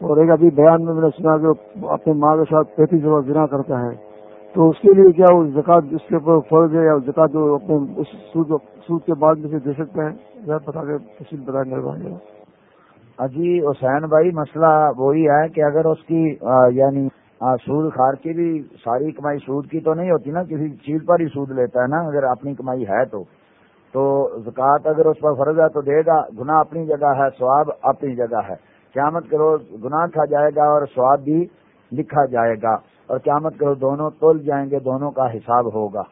اور ایک ابھی بیان میں میں نے سنا کہ اپنے ماں کے ساتھ پینتیس دفعہ بنا کرتا ہے۔ تو اس کے لیے کیا وہ زکات اس کے اوپر فرض ہے یا زکات جو اپنے اس سود سود کے بعد میں سے دے سکتے ہیں بتا کے تفصیل بتائیں مہربانی جی حسین بھائی، مسئلہ وہی ہے کہ اگر اس کی یعنی سود خار کی بھی ساری کمائی سود کی تو نہیں ہوتی نا؟ کسی چیز پر ہی سود لیتا ہے نا؟ اگر اپنی کمائی ہے تو۔ تو زکوٰۃ اگر اس پر فرض ہے تو دے گا۔ گناہ اپنی جگہ ہے سواب اپنی جگہ ہے۔ قیامت کے روز گناہ کھا جائے گا اور سواد بھی لکھا جائے گا اور قیامت کے روز دونوں تول جائیں گے، دونوں کا حساب ہوگا۔